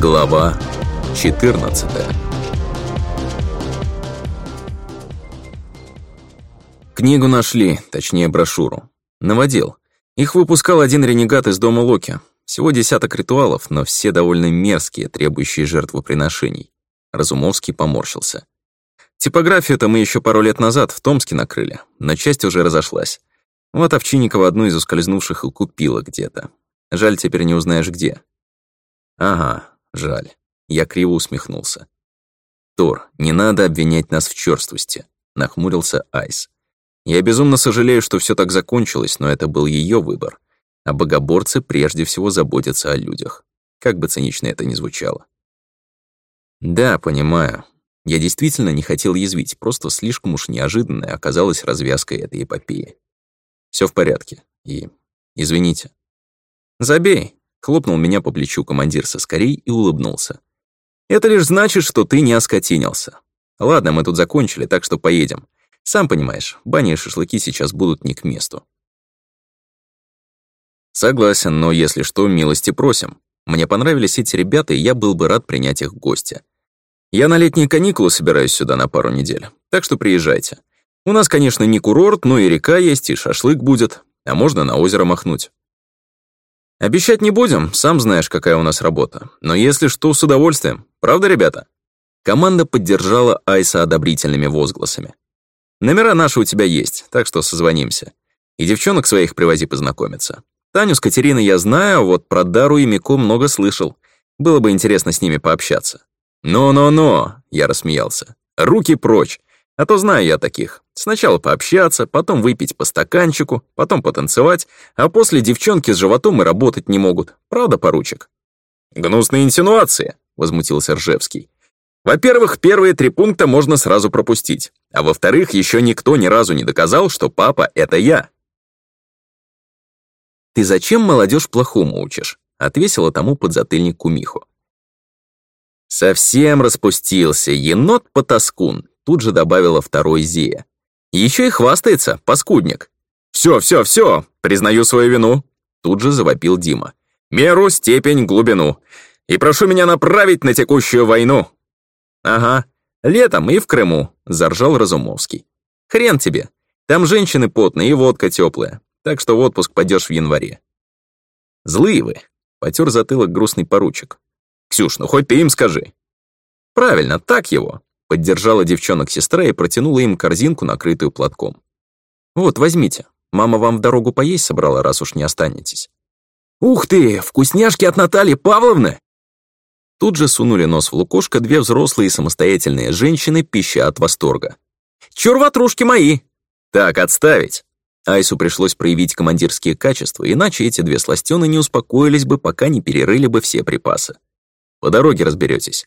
Глава 14 Книгу нашли, точнее брошюру. Наводил. Их выпускал один ренегат из дома Локи. Всего десяток ритуалов, но все довольно мерзкие, требующие жертвоприношений. Разумовский поморщился. Типографию-то мы еще пару лет назад в Томске накрыли, но часть уже разошлась. Вот Овчинникова одну из ускользнувших и купила где-то. Жаль, теперь не узнаешь где. Ага, Жаль. Я криво усмехнулся. «Тор, не надо обвинять нас в черствости», — нахмурился Айс. «Я безумно сожалею, что все так закончилось, но это был ее выбор. А богоборцы прежде всего заботятся о людях. Как бы цинично это ни звучало». «Да, понимаю. Я действительно не хотел язвить, просто слишком уж неожиданной оказалась развязка этой эпопеи. Все в порядке. И... извините». «Забей», Хлопнул меня по плечу командир соскорей и улыбнулся. «Это лишь значит, что ты не оскотинился. Ладно, мы тут закончили, так что поедем. Сам понимаешь, бани и шашлыки сейчас будут не к месту». «Согласен, но если что, милости просим. Мне понравились эти ребята, и я был бы рад принять их в гости. Я на летние каникулы собираюсь сюда на пару недель, так что приезжайте. У нас, конечно, не курорт, но и река есть, и шашлык будет, а можно на озеро махнуть». Обещать не будем, сам знаешь, какая у нас работа. Но если что, с удовольствием. Правда, ребята? Команда поддержала Айса одобрительными возгласами. Номера наши у тебя есть, так что созвонимся. И девчонок своих привози познакомиться. Таню с Катериной я знаю, вот про Дару и Мико много слышал. Было бы интересно с ними пообщаться. «Но-но-но!» — я рассмеялся. «Руки прочь! А то знаю я таких. Сначала пообщаться, потом выпить по стаканчику, потом потанцевать, а после девчонки с животом и работать не могут. Правда, поручик?» «Гнусные инсинуации», — возмутился Ржевский. «Во-первых, первые три пункта можно сразу пропустить. А во-вторых, еще никто ни разу не доказал, что папа — это я». «Ты зачем молодежь плохому учишь?» — отвесила тому подзатыльник Кумиху. «Совсем распустился енот-потаскун тут же добавила второй Зия. «Еще и хвастается, паскудник!» «Все, все, все! Признаю свою вину!» Тут же завопил Дима. «Меру, степень, глубину! И прошу меня направить на текущую войну!» «Ага, летом и в Крыму!» — заржал Разумовский. «Хрен тебе! Там женщины потные и водка теплая, так что в отпуск пойдешь в январе». «Злые вы!» — потер затылок грустный поручик. «Ксюш, ну хоть ты им скажи!» «Правильно, так его!» Поддержала девчонок сестра и протянула им корзинку, накрытую платком. «Вот, возьмите. Мама вам в дорогу поесть собрала, раз уж не останетесь». «Ух ты, вкусняшки от Натальи Павловны!» Тут же сунули нос в лукошко две взрослые и самостоятельные женщины, пища от восторга. «Чур ватрушки мои!» «Так, отставить!» Айсу пришлось проявить командирские качества, иначе эти две сластёны не успокоились бы, пока не перерыли бы все припасы. «По дороге разберетесь.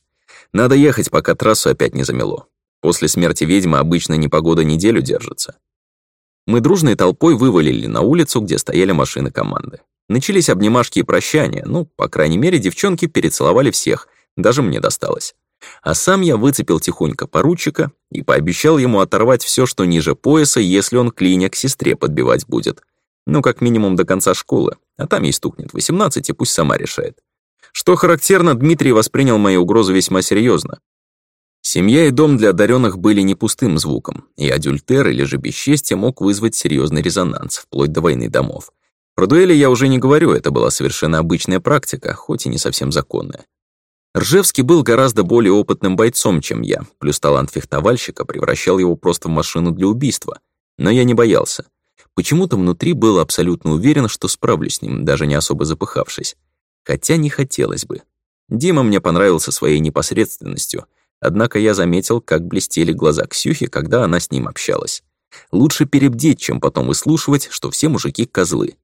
Надо ехать, пока трассу опять не замело. После смерти ведьмы обычно непогода неделю держится. Мы дружной толпой вывалили на улицу, где стояли машины команды. Начались обнимашки и прощания, ну, по крайней мере, девчонки перецеловали всех, даже мне досталось. А сам я выцепил тихонько поручика и пообещал ему оторвать все, что ниже пояса, если он клиня к сестре подбивать будет. Ну, как минимум до конца школы, а там ей стукнет 18, и пусть сама решает. Что характерно, Дмитрий воспринял мои угрозы весьма серьезно. Семья и дом для одаренных были не пустым звуком, и адюльтер или же бесчестье мог вызвать серьезный резонанс, вплоть до войны домов. Про дуэли я уже не говорю, это была совершенно обычная практика, хоть и не совсем законная. Ржевский был гораздо более опытным бойцом, чем я, плюс талант фехтовальщика превращал его просто в машину для убийства. Но я не боялся. Почему-то внутри был абсолютно уверен, что справлюсь с ним, даже не особо запыхавшись хотя не хотелось бы. Дима мне понравился своей непосредственностью, однако я заметил, как блестели глаза Ксюхи, когда она с ним общалась. Лучше перебдеть, чем потом выслушивать, что все мужики — козлы.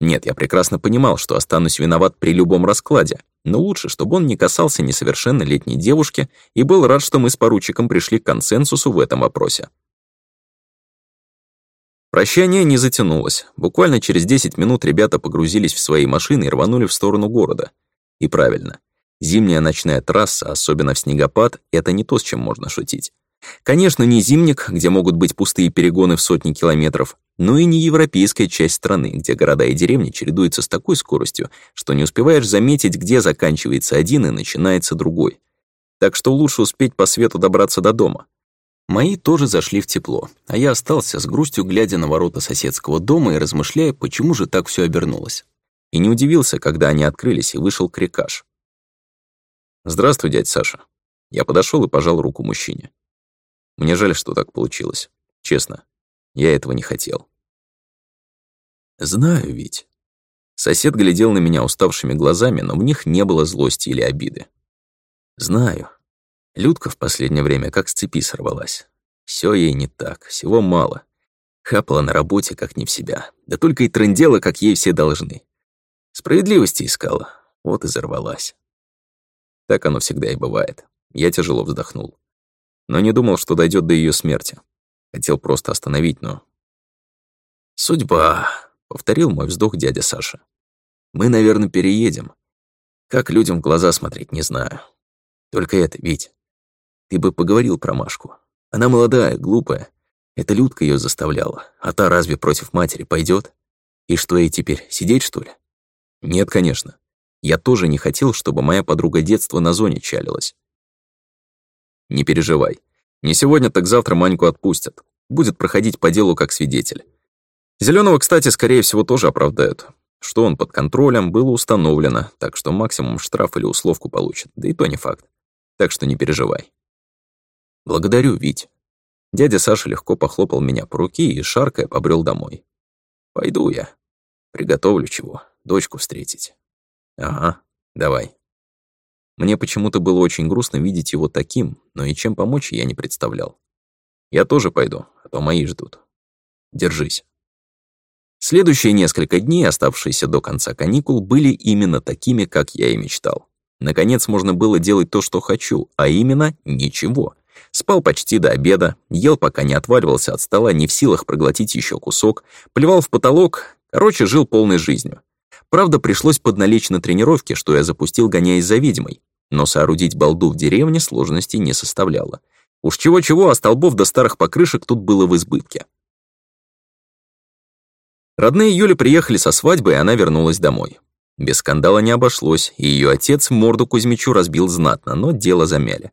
Нет, я прекрасно понимал, что останусь виноват при любом раскладе, но лучше, чтобы он не касался несовершеннолетней девушки и был рад, что мы с поручиком пришли к консенсусу в этом вопросе. Прощание не затянулось. Буквально через 10 минут ребята погрузились в свои машины и рванули в сторону города. И правильно. Зимняя ночная трасса, особенно в снегопад, это не то, с чем можно шутить. Конечно, не зимник, где могут быть пустые перегоны в сотни километров, но и не европейская часть страны, где города и деревни чередуются с такой скоростью, что не успеваешь заметить, где заканчивается один и начинается другой. Так что лучше успеть по свету добраться до дома. Мои тоже зашли в тепло, а я остался с грустью, глядя на ворота соседского дома и размышляя, почему же так все обернулось. И не удивился, когда они открылись, и вышел крикаш. «Здравствуй, дядь Саша». Я подошел и пожал руку мужчине. Мне жаль, что так получилось. Честно, я этого не хотел. «Знаю ведь». Сосед глядел на меня уставшими глазами, но в них не было злости или обиды. «Знаю, Людка в последнее время как с цепи сорвалась. Все ей не так, всего мало. Хапала на работе, как не в себя. Да только и трындела, как ей все должны. Справедливости искала, вот и взорвалась. Так оно всегда и бывает. Я тяжело вздохнул. Но не думал, что дойдет до ее смерти. Хотел просто остановить, но... «Судьба», — повторил мой вздох дядя Саша. «Мы, наверное, переедем. Как людям в глаза смотреть, не знаю. Только это, Вить, ты бы поговорил про Машку. Она молодая, глупая. Это Людка ее заставляла. А та разве против матери пойдет? И что ей теперь, сидеть, что ли? Нет, конечно. Я тоже не хотел, чтобы моя подруга детства на зоне чалилась. Не переживай. Не сегодня, так завтра Маньку отпустят. Будет проходить по делу как свидетель. Зеленого, кстати, скорее всего, тоже оправдают. Что он под контролем, было установлено, так что максимум штраф или условку получит, да и то не факт. Так что не переживай. «Благодарю, Вить». Дядя Саша легко похлопал меня по руке и, шаркая, побрел домой. «Пойду я. Приготовлю чего. Дочку встретить». «Ага, давай». Мне почему-то было очень грустно видеть его таким, но и чем помочь я не представлял. «Я тоже пойду, а то мои ждут. Держись». Следующие несколько дней, оставшиеся до конца каникул, были именно такими, как я и мечтал. Наконец можно было делать то, что хочу, а именно ничего — Спал почти до обеда, ел, пока не отваливался от стола, не в силах проглотить еще кусок, плевал в потолок, короче, жил полной жизнью. Правда, пришлось подналечь на тренировке, что я запустил, гоняясь за ведьмой. Но соорудить балду в деревне сложности не составляло. Уж чего-чего, а столбов до старых покрышек тут было в избытке. Родные Юли приехали со свадьбы, и она вернулась домой. Без скандала не обошлось, и ее отец морду Кузьмичу разбил знатно, но дело замяли.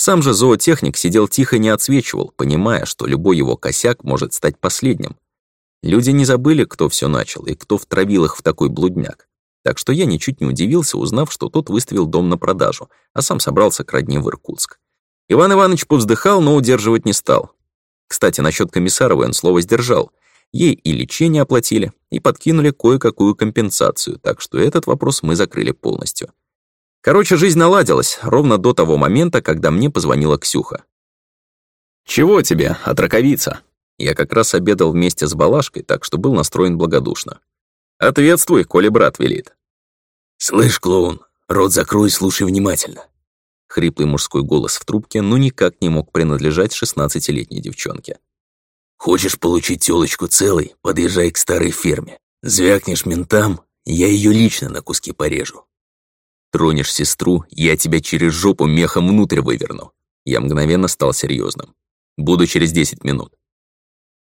Сам же зоотехник сидел тихо не отсвечивал, понимая, что любой его косяк может стать последним. Люди не забыли, кто все начал и кто втравил их в такой блудняк. Так что я ничуть не удивился, узнав, что тот выставил дом на продажу, а сам собрался к родне в Иркутск. Иван Иванович повздыхал, но удерживать не стал. Кстати, насчет Комиссаровой он слово сдержал. Ей и лечение оплатили, и подкинули кое-какую компенсацию, так что этот вопрос мы закрыли полностью. Короче, жизнь наладилась ровно до того момента, когда мне позвонила Ксюха. «Чего тебе, отраковица?» Я как раз обедал вместе с Балашкой, так что был настроен благодушно. «Ответствуй, коли брат велит». «Слышь, клоун, рот закрой, слушай внимательно». Хриплый мужской голос в трубке, но никак не мог принадлежать шестнадцатилетней девчонке. «Хочешь получить тёлочку целой, подъезжай к старой ферме. Звякнешь ментам, я её лично на куски порежу. Тронешь сестру, я тебя через жопу мехом внутрь выверну. Я мгновенно стал серьезным. Буду через 10 минут.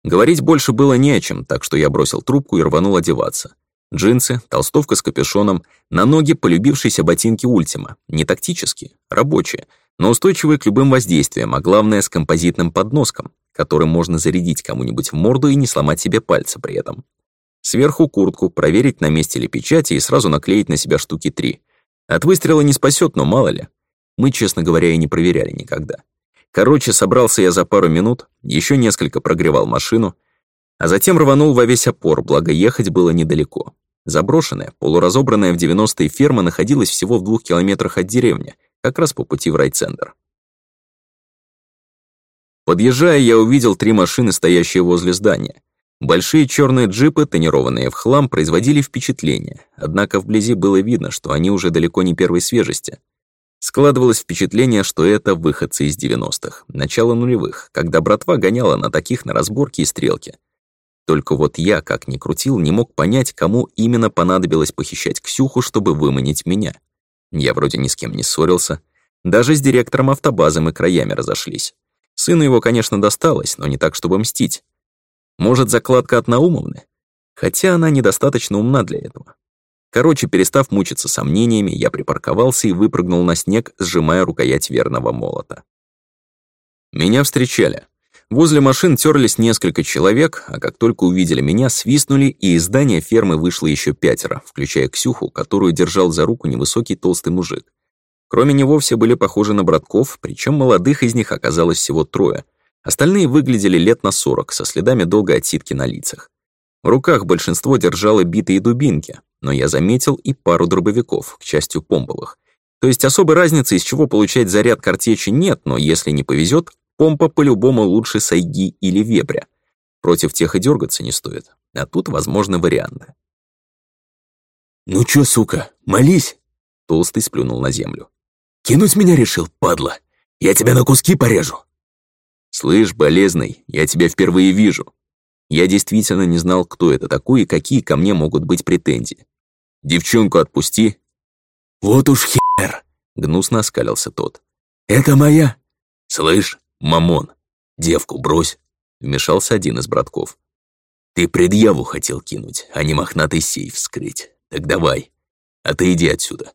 Говорить больше было не о чем, так что я бросил трубку и рванул одеваться. Джинсы, толстовка с капюшоном, на ноги полюбившиеся ботинки Ультима, не тактические, рабочие, но устойчивые к любым воздействиям, а главное с композитным подноском, который можно зарядить кому-нибудь в морду и не сломать себе пальцы при этом. Сверху куртку, проверить на месте ли печати и сразу наклеить на себя штуки три. От выстрела не спасет, но мало ли. Мы, честно говоря, и не проверяли никогда. Короче, собрался я за пару минут, еще несколько прогревал машину, а затем рванул во весь опор, благо ехать было недалеко. Заброшенная, полуразобранная в 90-е ферма находилась всего в двух километрах от деревни, как раз по пути в райцентр. Подъезжая, я увидел три машины, стоящие возле здания. Большие черные джипы, тонированные в хлам, производили впечатление, однако вблизи было видно, что они уже далеко не первой свежести. Складывалось впечатление, что это выходцы из 90-х, начало нулевых, когда братва гоняла на таких на разборки и стрелки. Только вот я, как ни крутил, не мог понять, кому именно понадобилось похищать Ксюху, чтобы выманить меня. Я вроде ни с кем не ссорился. Даже с директором автобазы мы краями разошлись. Сыну его, конечно, досталось, но не так, чтобы мстить. Может, закладка от Наумовны? Хотя она недостаточно умна для этого. Короче, перестав мучиться сомнениями, я припарковался и выпрыгнул на снег, сжимая рукоять верного молота. Меня встречали. Возле машин терлись несколько человек, а как только увидели меня, свистнули, и из здания фермы вышло еще пятеро, включая Ксюху, которую держал за руку невысокий толстый мужик. Кроме него все были похожи на братков, причем молодых из них оказалось всего трое, Остальные выглядели лет на сорок, со следами долгой отсидки на лицах. В руках большинство держало битые дубинки, но я заметил и пару дробовиков, к счастью, помповых. То есть особой разницы, из чего получать заряд картечи, нет, но если не повезет, помпа по-любому лучше сайги или вепря. Против тех и дергаться не стоит, а тут возможны варианты. «Ну чё, сука, молись!» Толстый сплюнул на землю. «Кинуть меня решил, падла! Я тебя на куски порежу!» «Слышь, болезный, я тебя впервые вижу». Я действительно не знал, кто это такой и какие ко мне могут быть претензии. «Девчонку отпусти». «Вот уж хер!» — гнусно оскалился тот. «Это моя!» «Слышь, мамон, девку брось!» — вмешался один из братков. «Ты предъяву хотел кинуть, а не мохнатый сейф вскрыть. Так давай, а ты иди отсюда!»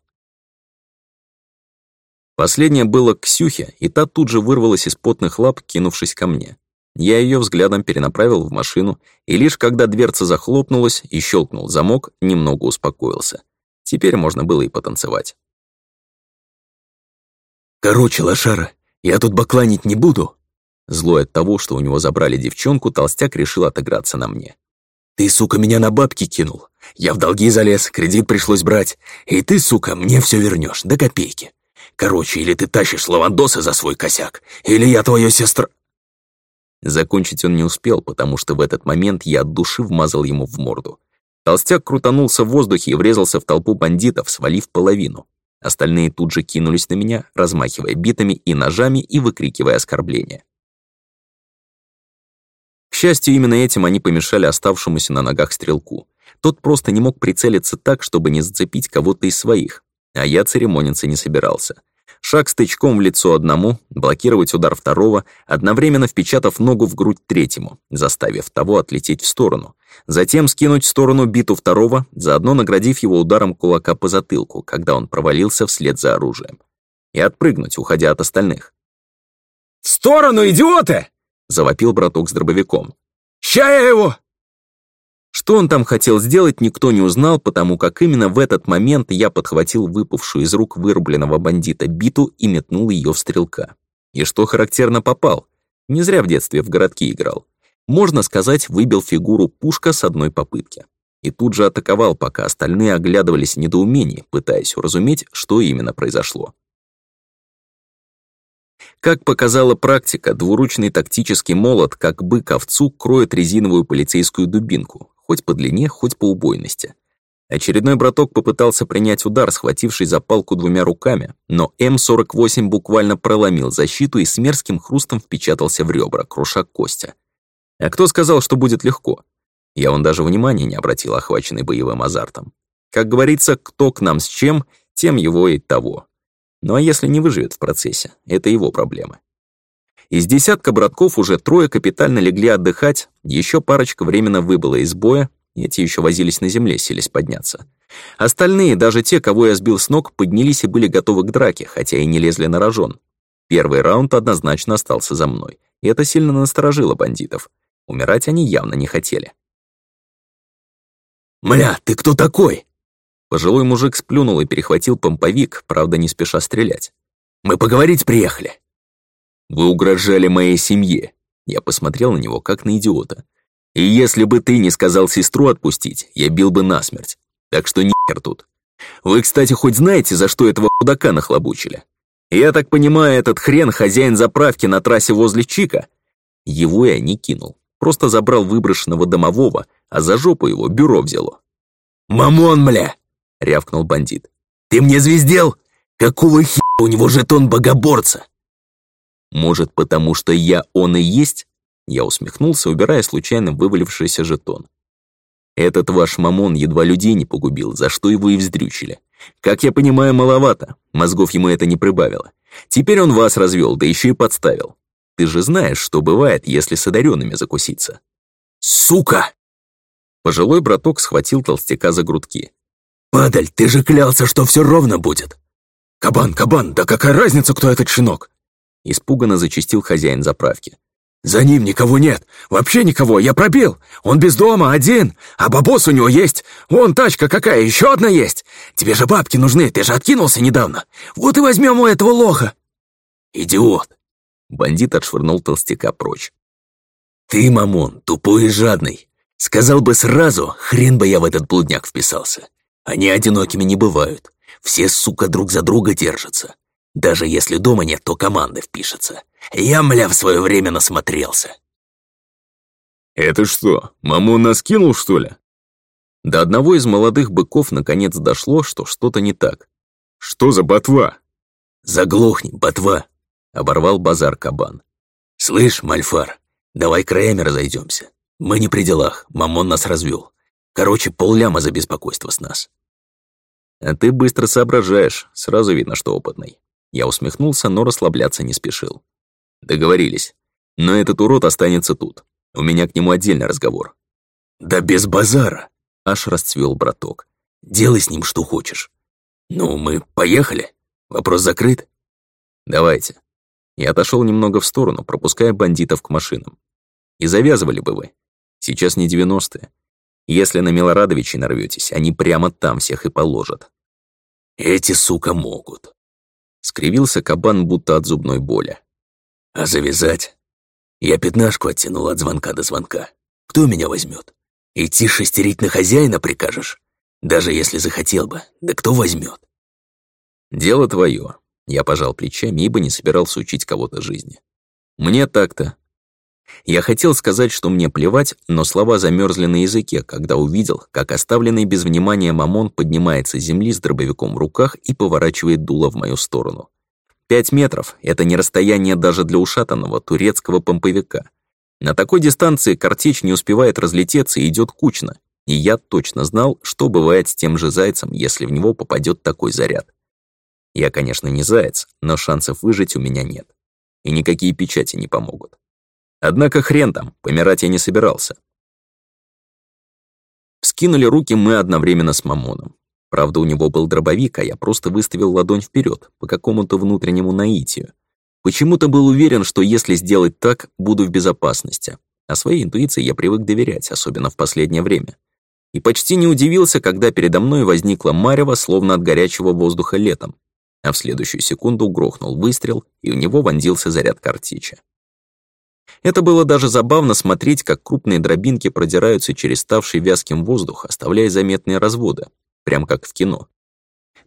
Последнее было к Ксюхе, и та тут же вырвалась из потных лап, кинувшись ко мне. Я ее взглядом перенаправил в машину, и лишь когда дверца захлопнулась и щелкнул замок, немного успокоился. Теперь можно было и потанцевать. «Короче, лошара, я тут бакланить не буду!» Злой от того, что у него забрали девчонку, толстяк решил отыграться на мне. «Ты, сука, меня на бабки кинул! Я в долги залез, кредит пришлось брать, и ты, сука, мне все вернешь до копейки!» Короче, или ты тащишь лавандоса за свой косяк, или я твою сестру...» Закончить он не успел, потому что в этот момент я от души вмазал ему в морду. Толстяк крутанулся в воздухе и врезался в толпу бандитов, свалив половину. Остальные тут же кинулись на меня, размахивая битами и ножами и выкрикивая оскорбления. К счастью, именно этим они помешали оставшемуся на ногах стрелку. Тот просто не мог прицелиться так, чтобы не зацепить кого-то из своих, а я церемониться не собирался шаг стычком в лицо одному, блокировать удар второго, одновременно впечатав ногу в грудь третьему, заставив того отлететь в сторону. Затем скинуть в сторону биту второго, заодно наградив его ударом кулака по затылку, когда он провалился вслед за оружием. И отпрыгнуть, уходя от остальных. «В сторону, идиоты!» — завопил браток с дробовиком. «Ща я его!» Что он там хотел сделать, никто не узнал, потому как именно в этот момент я подхватил выпавшую из рук вырубленного бандита биту и метнул ее в стрелка. И что характерно попал. Не зря в детстве в городке играл. Можно сказать, выбил фигуру пушка с одной попытки. И тут же атаковал, пока остальные оглядывались в недоумении, пытаясь уразуметь, что именно произошло. Как показала практика, двуручный тактический молот, как бык овцу, кроет резиновую полицейскую дубинку, хоть по длине, хоть по убойности. Очередной браток попытался принять удар, схвативший за палку двумя руками, но М-48 буквально проломил защиту и с мерзким хрустом впечатался в ребра, круша костя. А кто сказал, что будет легко? Я он даже внимания не обратил, охваченный боевым азартом. Как говорится, кто к нам с чем, тем его и того. Ну а если не выживет в процессе, это его проблемы. Из десятка братков уже трое капитально легли отдыхать, еще парочка временно выбыла из боя, и те еще возились на земле, селись подняться. Остальные, даже те, кого я сбил с ног, поднялись и были готовы к драке, хотя и не лезли на рожон. Первый раунд однозначно остался за мной, и это сильно насторожило бандитов. Умирать они явно не хотели. «Мля, ты кто такой?» Пожилой мужик сплюнул и перехватил помповик, правда, не спеша стрелять. «Мы поговорить приехали!» Вы угрожали моей семье. Я посмотрел на него, как на идиота. И если бы ты не сказал сестру отпустить, я бил бы насмерть. Так что нихер тут. Вы, кстати, хоть знаете, за что этого худака нахлобучили? Я так понимаю, этот хрен хозяин заправки на трассе возле Чика? Его я не кинул. Просто забрал выброшенного домового, а за жопу его бюро взяло. «Мамон, мля! — рявкнул бандит. «Ты мне звездел? Какого хера у него жетон богоборца?» Может, потому что я он и есть?» Я усмехнулся, убирая случайно вывалившийся жетон. «Этот ваш мамон едва людей не погубил, за что его и вздрючили. Как я понимаю, маловато, мозгов ему это не прибавило. Теперь он вас развел, да еще и подставил. Ты же знаешь, что бывает, если с одаренными закуситься». «Сука!» Пожилой браток схватил толстяка за грудки. «Падаль, ты же клялся, что все ровно будет!» «Кабан, кабан, да какая разница, кто этот щенок? Испуганно зачистил хозяин заправки. «За ним никого нет! Вообще никого! Я пробил! Он без дома, один! А бабос у него есть! Вон тачка какая, еще одна есть! Тебе же бабки нужны, ты же откинулся недавно! Вот и возьмем у этого лоха!» «Идиот!» Бандит отшвырнул толстяка прочь. «Ты, мамон, тупой и жадный! Сказал бы сразу, хрен бы я в этот блудняк вписался! Они одинокими не бывают, все, сука, друг за друга держатся!» Даже если дома нет, то команда впишется. Я, мля, в свое время насмотрелся. «Это что, маму наскинул, что ли?» До одного из молодых быков наконец дошло, что что-то не так. «Что за ботва?» «Заглохни, ботва!» — оборвал базар кабан. «Слышь, Мальфар, давай краями разойдемся. Мы не при делах, мамон нас развел. Короче, полляма за беспокойство с нас». «А ты быстро соображаешь, сразу видно, что опытный». Я усмехнулся, но расслабляться не спешил. Договорились. Но этот урод останется тут. У меня к нему отдельный разговор. Да без базара, аж расцвел браток. Делай с ним что хочешь. Ну, мы поехали. Вопрос закрыт. Давайте. Я отошел немного в сторону, пропуская бандитов к машинам. И завязывали бы вы. Сейчас не девяностые. Если на Милорадовичей нарветесь, они прямо там всех и положат. Эти, сука, могут. Скривился кабан будто от зубной боли. «А завязать? Я пятнашку оттянул от звонка до звонка. Кто меня возьмет? Идти шестерить на хозяина прикажешь? Даже если захотел бы, да кто возьмет? «Дело твое», — я пожал плечами, ибо не собирался учить кого-то жизни. «Мне так-то. Я хотел сказать, что мне плевать, но слова замерзли на языке, когда увидел, как оставленный без внимания Мамон поднимается с земли с дробовиком в руках и поворачивает дуло в мою сторону. Пять метров — это не расстояние даже для ушатанного турецкого помповика. На такой дистанции картечь не успевает разлететься и идет кучно, и я точно знал, что бывает с тем же зайцем, если в него попадет такой заряд. Я, конечно, не заяц, но шансов выжить у меня нет. И никакие печати не помогут. Однако хрен там, помирать я не собирался. Вскинули руки мы одновременно с Мамоном. Правда, у него был дробовик, а я просто выставил ладонь вперед по какому-то внутреннему наитию. Почему-то был уверен, что если сделать так, буду в безопасности. А своей интуиции я привык доверять, особенно в последнее время. И почти не удивился, когда передо мной возникла марево, словно от горячего воздуха летом. А в следующую секунду грохнул выстрел, и у него вонзился заряд картича. Это было даже забавно смотреть, как крупные дробинки продираются через ставший вязким воздух, оставляя заметные разводы, прям как в кино.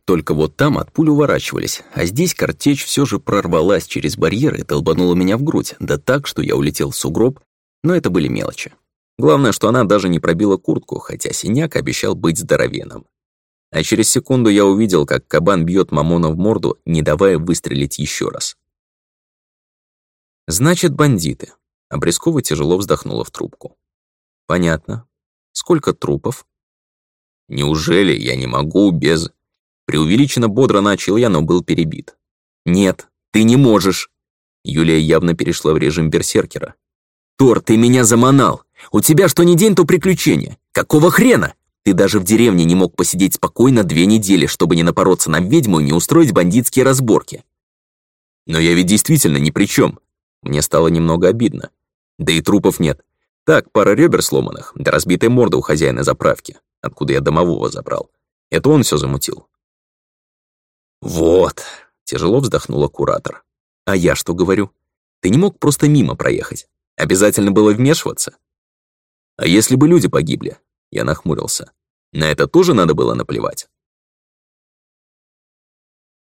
Только вот там от пуль уворачивались, а здесь картечь все же прорвалась через барьер и долбанула меня в грудь, да так, что я улетел в сугроб, но это были мелочи. Главное, что она даже не пробила куртку, хотя синяк обещал быть здоровенным. А через секунду я увидел, как кабан бьет Мамона в морду, не давая выстрелить еще раз. «Значит, бандиты». Обрезкова тяжело вздохнула в трубку. «Понятно. Сколько трупов?» «Неужели я не могу без...» Преувеличенно бодро начал я, но был перебит. «Нет, ты не можешь!» Юлия явно перешла в режим берсеркера. «Тор, ты меня заманал! У тебя что ни день, то приключение? Какого хрена? Ты даже в деревне не мог посидеть спокойно две недели, чтобы не напороться на ведьму и не устроить бандитские разборки!» «Но я ведь действительно ни при чем. Мне стало немного обидно. Да и трупов нет. Так, пара ребер сломанных, да разбитая морда у хозяина заправки, откуда я домового забрал. Это он все замутил. «Вот», — тяжело вздохнула куратор. «А я что говорю? Ты не мог просто мимо проехать. Обязательно было вмешиваться?» «А если бы люди погибли?» Я нахмурился. «На это тоже надо было наплевать?»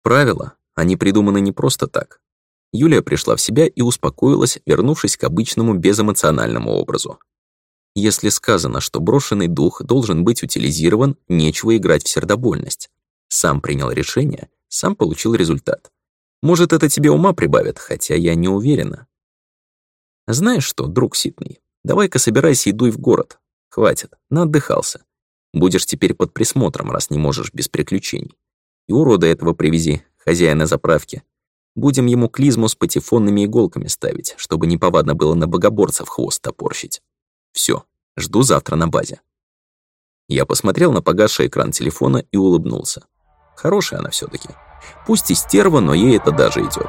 Правила, они придуманы не просто так. Юлия пришла в себя и успокоилась, вернувшись к обычному безэмоциональному образу. Если сказано, что брошенный дух должен быть утилизирован, нечего играть в сердобольность. Сам принял решение, сам получил результат. Может, это тебе ума прибавит, хотя я не уверена. Знаешь что, друг Ситный, давай-ка собирайся и дуй в город. Хватит, наотдыхался. Будешь теперь под присмотром, раз не можешь без приключений. И урода этого привези, хозяина заправки, Будем ему клизму с патефонными иголками ставить, чтобы неповадно было на богоборцев хвост топорщить. Все, жду завтра на базе. Я посмотрел на погасший экран телефона и улыбнулся. Хорошая она все таки Пусть и стерва, но ей это даже идет.